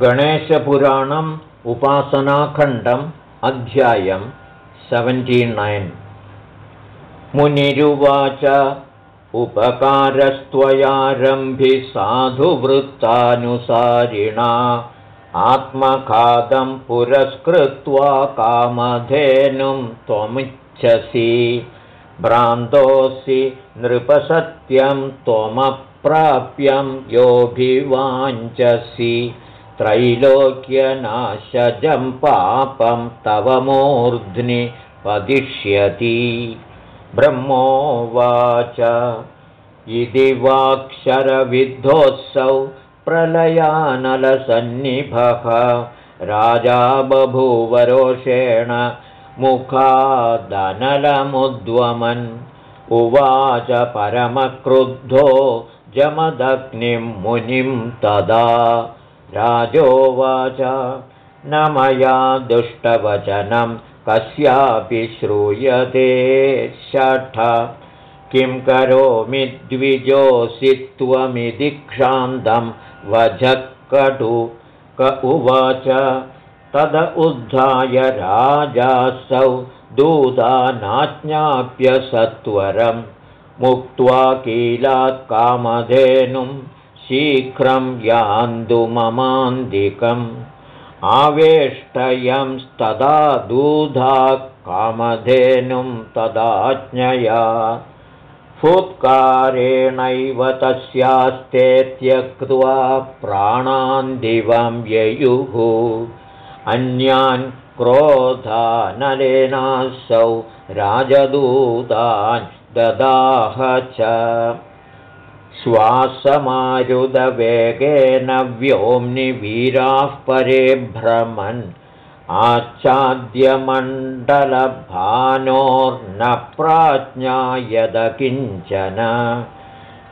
गणेशपुराणम् उपासनाखण्डम् अध्यायम् सेवेण्टिनैन् मुनिरुवाच उपकारस्त्वयारम्भि साधुवृत्तानुसारिणा आत्मखादं पुरस्कृत्वा कामधेनुं त्वमिच्छसि भ्रान्तोऽसि नृपसत्यं त्वमप्राप्यं योऽभिवाञ्चसि त्रैलोक्यनाशजं पापं तव मूर्ध्नि वदिष्यति। ब्रह्मोवाच। इति वाक्षरविद्धोऽसौ प्रलयानलसन्निभः। राजा बभूवरोषेण मुखादनलमुद्वमन्। उवाच परमक्रुद्धो जमदग्निं मुनिं तदा राजोवाच न मया दुष्टवचनं कस्यापि श्रूयते षठ। किं करोमि द्विजोऽसि त्वमिति क्षान्तं वजकटु क उवाच तद उद्धाय राजासौ दूतानाज्ञाप्य सत्वरं मुक्त्वा कीलात् कामधेनुं शीघ्रं यान्तु ममान्तिकम्। आवेष्टयंस्तदा दूधा कामधेनुं तदाज्ञया। फुत्कारेणैव तस्यास्ते त्यक्त्वा प्राणान्दिवं ययुः। अन्यान् क्रोधानलेनासौ राजदूतान् ददाह च श्वासमारुदवेगेन व्योम्नि वीराः परे भ्रमन्। आच्छाद्यमण्डलभानोर्न प्राज्ञायद किञ्चन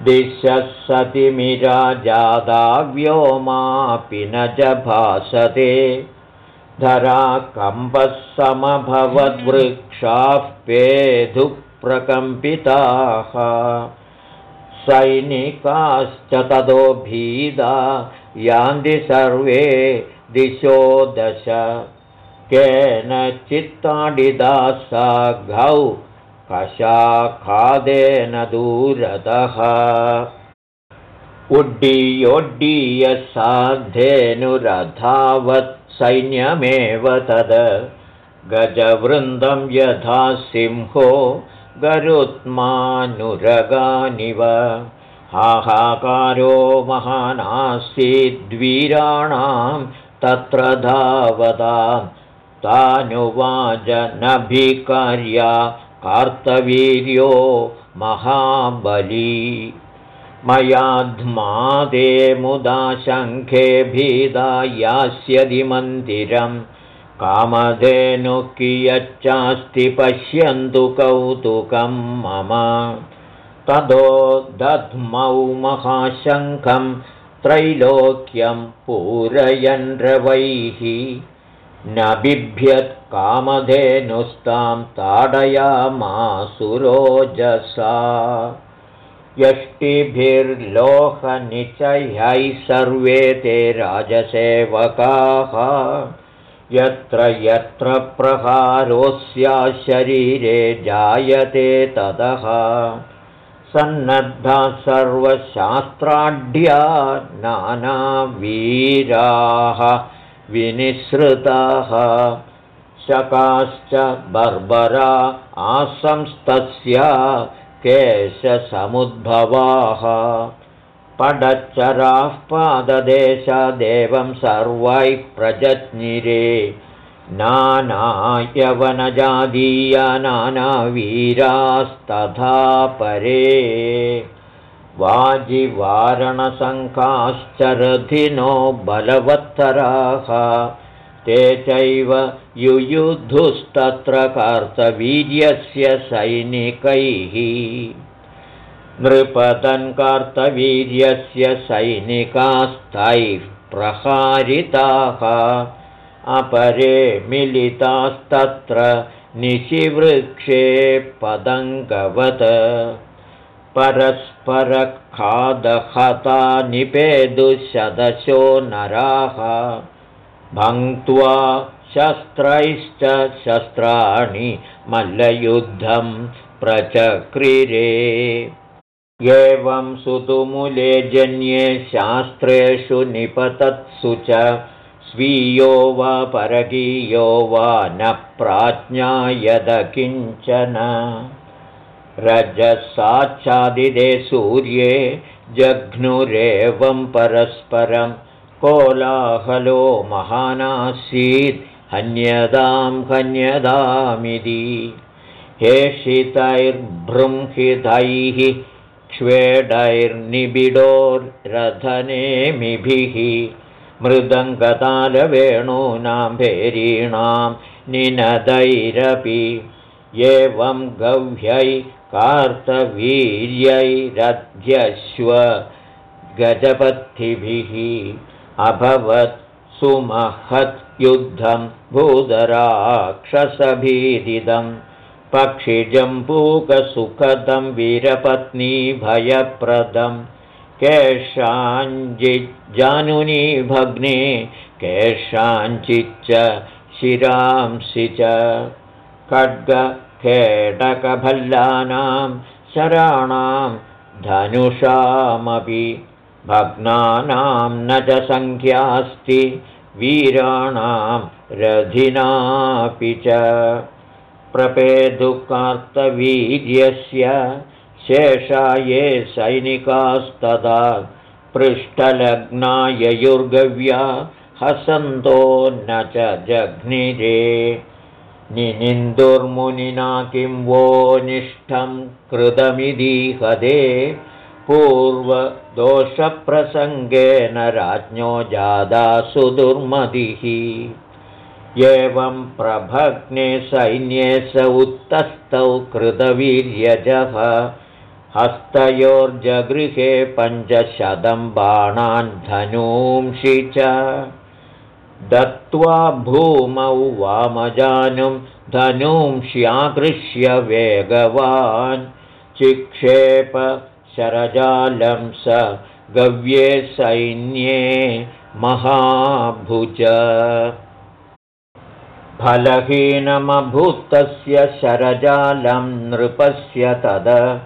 दिशः सतिमिराजादा व्योमापि न च भासते। धराकम्बः समभवद्वृक्षाः पेधुः प्रकम्पिताः सैनिकाश्च ततो भीदा यान्ति सर्वे दिशो दश। केन चित्ताडिदा सा गौ कशाखादेन दूरतः। उड्डीयोड्डीयसाधेनुरथावत् सैन्यमेव तद। गजवृन्दं यथा सिंहो गरुत्मानुरगानिव। हाहाकारो महानासीद्वीराणां तत्र धावतां। तानुवाजनभिकार्या कार्तवीर्यो महाबली। मयाध्मादे मुदा शङ्खे भीदा यास्यदि मन्दिरम् कामधेनु कियच्चास्ति पश्यन्तु कौतुकं मम। तदो दध्मौ महाशङ्खं त्रैलोक्यं पूरयन् रवैः न बिभ्यत् कामधेनुस्तां ताडयामासुरोजसा। यष्टिभिर्लोहनिचयैः सर्वे ते राजसेवकाः यत्र यत्र प्रहारोऽस्या शरीरे जायते ततः। सन्नद्धा सर्वशास्त्राढ्या नानावीराः विनिसृताः। शकाश्च बर्बरा आसंस्तस्य केशसमुद्भवाः पडच्चराः पाददेशादेवं सर्वैः प्रजज्ञिरे। नानायवनजादीया नानावीरास्तथा परे। वाजिवारणसङ्काश्चरधिनो बलवत्तराः। ते चैव युयुधुस्तत्र कार्तवीर्यस्य सैनिकैः नृपतन्कार्तवीर्यस्य सैनिकास्तैः प्रहारिताः। अपरे मिलितास्तत्र निशिवृक्षे पदङ्गवत्। परस्परखादहता निपेदुशदशो नराः। भङ्क्त्वा शस्त्रैश्च शस्त्राणि मल्लयुद्धं प्रचक्रिरे एवं सुतुमुले जन्ये शास्त्रेषु निपतत्सु च। स्वीयो वा परकीयो वा न प्राज्ञायद किञ्चन रजसाच्छादिदे सूर्ये जघ्नुरेवं परस्परं कोलाहलो महानासीत्। हन्यदां हन्यदामिति हेषितैर्बृंहितैः क्ष्वेडैर्निबिडोरधनेमिभिः मृदङ्गतालवेणूनां भेरीणां निनदैरपि एवं गव्यै कार्तवीर्यैरध्यश्व गजपत्थिभिः अभवत् सुमहत् युद्धं भूधराक्षसभीदिदम् पक्षिजम्बूकसुखदं वीरपत्नीभयप्रदं केषाञ्चिज्जानुनी भग्ने केषाञ्चिच्च शिरांसि च। खड्गखेटकभल्लानां शराणां धनुषामपि भग्नानां न च सङ्ख्यास्ति वीराणां रथिनापि च प्रपेदुकार्तवीर्यस्य शेषा ये सैनिकास्तदा पृष्ठलग्नाययुर्गव्या हसन्तो न च जघ्निरे। निनिन्दुर्मुनिना किं वो निष्ठं कृतमिदीहदे। पूर्वदोषप्रसङ्गेन राज्ञो जादा सुदुर्मदिः एवं प्रभग्ने सैन्ये स उत्तस्तौ कृतवीर्यजः। हस्तयोर्जगृहे पञ्चशतं बाणान् धनूंषि च। दत्त्वा भूमौ वामजानुं धनूंष्याकृष्य वेगवान्। चिक्षेप शरजालं स गव्ये सैन्ये महाभुज फलहीनमभूतस्य शरजालं नृपस्य तद।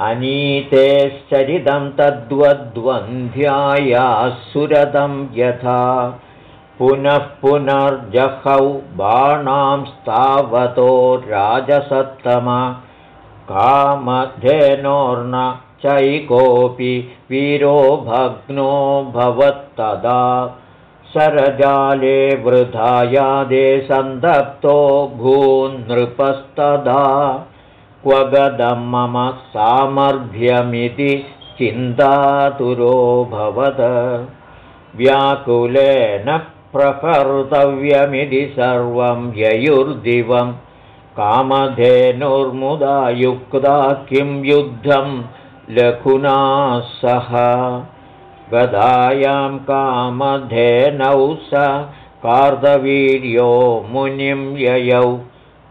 अनीतेश्चरितं तद्वद्वन्ध्यायासुरदं यथा। पुनः पुनर्जहौ बाणांस्तावतो राजसत्तम। कामधेनोर्न चैकोऽपि वीरो भग्नो भवत्तदा शरजाले वृथायादे सन्दप्तो भून्नृपस्तदा क्व गदं मम सामर्थ्यमिति चिन्तातुरो भवद व्याकुलेन प्रकर्तव्यमिति सर्वं ययुर्दिवं। कामधेनुर्मुदा युक्ता किं युद्धं लघुना सह गदायां कामधेनौ स कार्दवीर्यो मुनिं ययौ।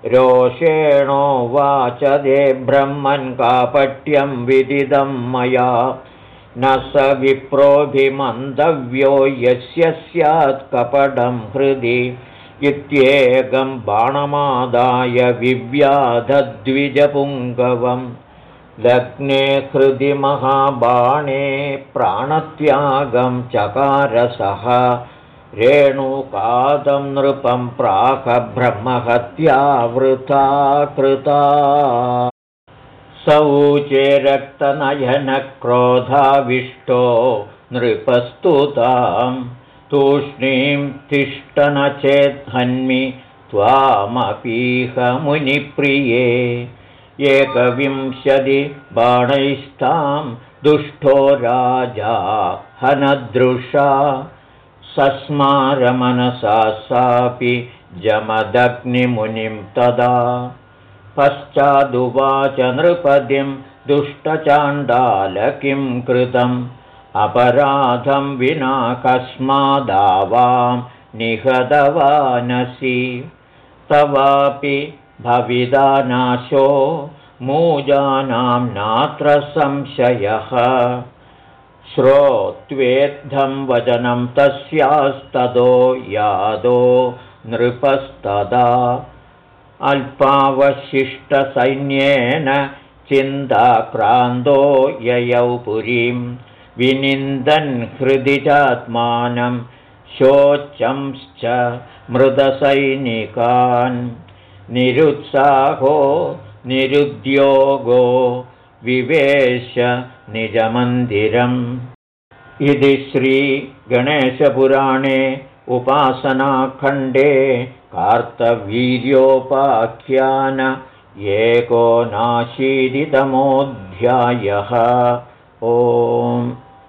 रोषेणोवाच दे ब्रह्मन् कापट्यं विदिदं मया। न स विप्रोभिमन्तव्यो यस्य स्यात् कपटं हृदि। इत्येकं बाणमादाय विव्याधद्विजपुङ्गवम् लग्ने हृदि महाबाणे प्राणत्यागं चकारसः। रेणुकादं नृपं प्राकब्रह्महत्यावृथा कृता। सौचे रक्तनयनक्रोधाविष्टो नृपस्तुतां। तूष्णीं तिष्ठन चेत्हन्मि त्वामपीहमुनिप्रिये एकविंशति बाणैस्तां दुष्टो राजा हनदृशा सस्मारमनसा सापि जमदग्निमुनिं तदा। पश्चादुवाच नृपदिं दुष्टचाण्डाल किं कृतम्। अपराधं विना कस्मादावां निहतवानसि तवापि भविदा नाशो मूजानां नात्र संशयः। श्रोत्वेद्धं वचनं तस्यास्ततो यादो नृपस्तदा। अल्पावशिष्टसैन्येन चिन्ताक्रान्तो ययौ पुरीं। विनिन्दन् हृदि चात्मानं शोचंश्च मृदसैनिकान् निरुत्साहो निरुद्योगो विवेश निजमन्दिरम्। इति श्रीगणेशपुराणे उपासनाखण्डे कार्तवीर्योपाख्यान एकोनाशीतितमोऽध्यायः। ओम्